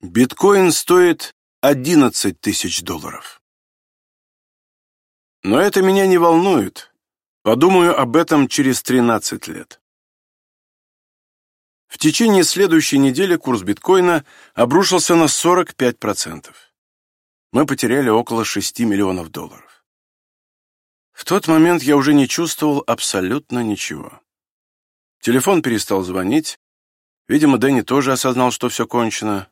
Биткоин стоит 11 тысяч долларов. Но это меня не волнует. Подумаю об этом через 13 лет. В течение следующей недели курс биткоина обрушился на 45%. Мы потеряли около 6 миллионов долларов. В тот момент я уже не чувствовал абсолютно ничего. Телефон перестал звонить. Видимо, Дэнни тоже осознал, что все кончено.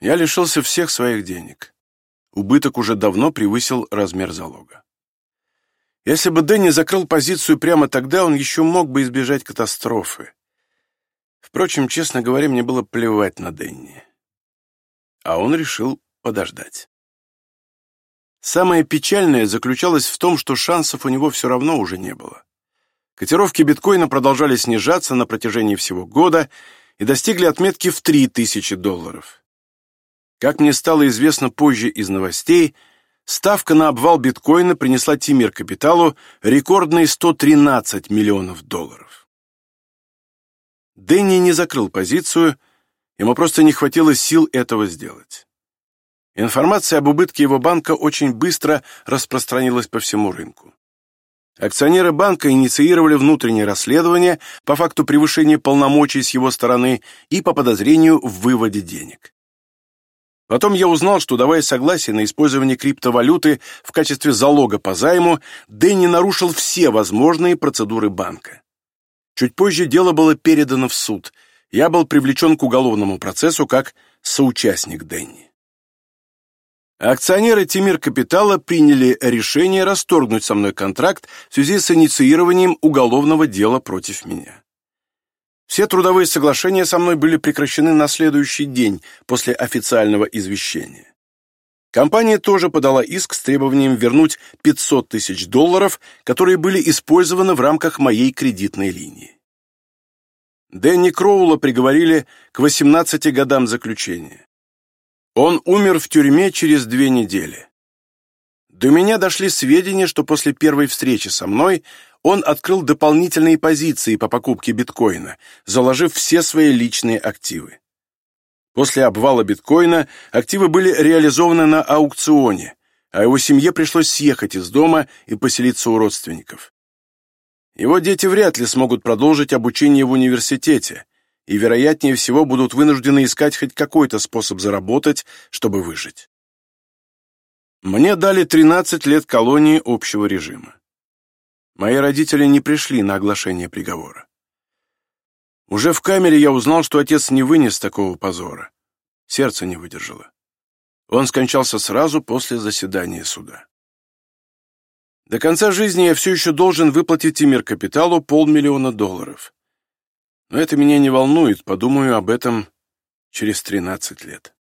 Я лишился всех своих денег. Убыток уже давно превысил размер залога. Если бы Дэнни закрыл позицию прямо тогда, он еще мог бы избежать катастрофы. Впрочем, честно говоря, мне было плевать на Дэнни. А он решил подождать. Самое печальное заключалось в том, что шансов у него все равно уже не было. Котировки биткоина продолжали снижаться на протяжении всего года и достигли отметки в 3000 долларов. Как мне стало известно позже из новостей, ставка на обвал биткоина принесла Тимир Капиталу рекордные 113 миллионов долларов. Дэнни не закрыл позицию, ему просто не хватило сил этого сделать. Информация об убытке его банка очень быстро распространилась по всему рынку. Акционеры банка инициировали внутреннее расследование по факту превышения полномочий с его стороны и по подозрению в выводе денег. Потом я узнал, что, давая согласие на использование криптовалюты в качестве залога по займу, Дэнни нарушил все возможные процедуры банка. Чуть позже дело было передано в суд. Я был привлечен к уголовному процессу как соучастник Дэнни. Акционеры Тимир Капитала приняли решение расторгнуть со мной контракт в связи с инициированием уголовного дела против меня. Все трудовые соглашения со мной были прекращены на следующий день после официального извещения. Компания тоже подала иск с требованием вернуть 500 тысяч долларов, которые были использованы в рамках моей кредитной линии. Дэнни Кроула приговорили к 18 годам заключения. Он умер в тюрьме через две недели. До меня дошли сведения, что после первой встречи со мной он открыл дополнительные позиции по покупке биткоина, заложив все свои личные активы. После обвала биткоина активы были реализованы на аукционе, а его семье пришлось съехать из дома и поселиться у родственников. Его дети вряд ли смогут продолжить обучение в университете и, вероятнее всего, будут вынуждены искать хоть какой-то способ заработать, чтобы выжить. Мне дали 13 лет колонии общего режима. Мои родители не пришли на оглашение приговора. Уже в камере я узнал, что отец не вынес такого позора. Сердце не выдержало. Он скончался сразу после заседания суда. До конца жизни я все еще должен выплатить Тимир Капиталу полмиллиона долларов. Но это меня не волнует, подумаю об этом через 13 лет.